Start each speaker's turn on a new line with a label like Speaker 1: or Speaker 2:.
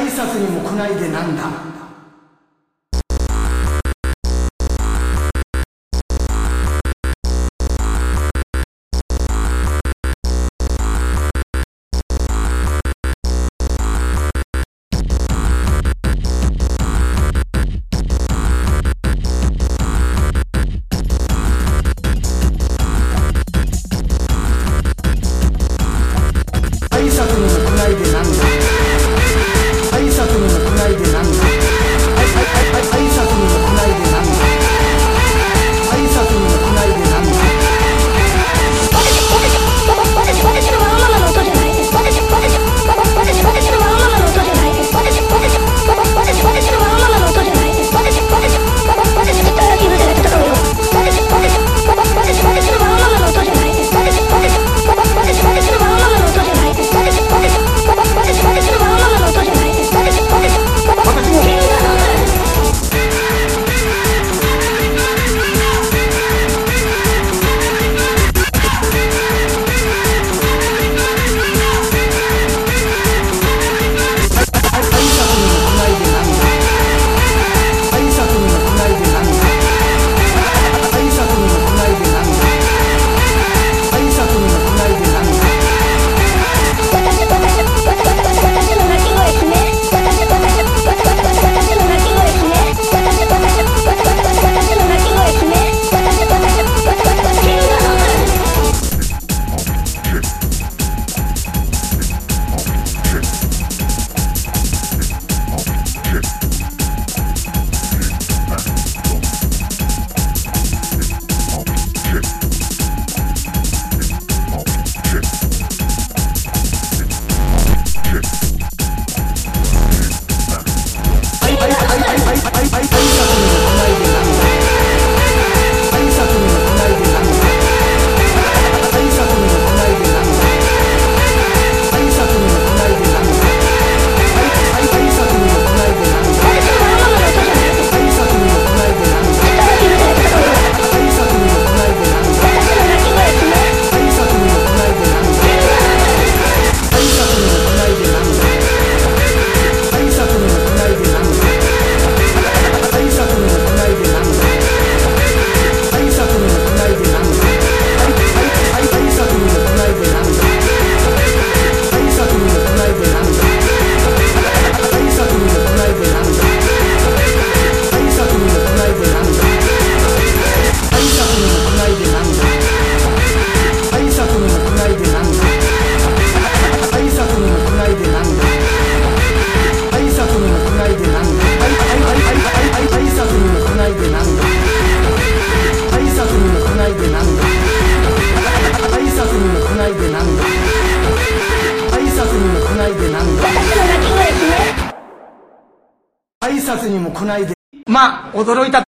Speaker 1: 挨拶にも来ないでなんだ。にも来ないで。まあ驚いた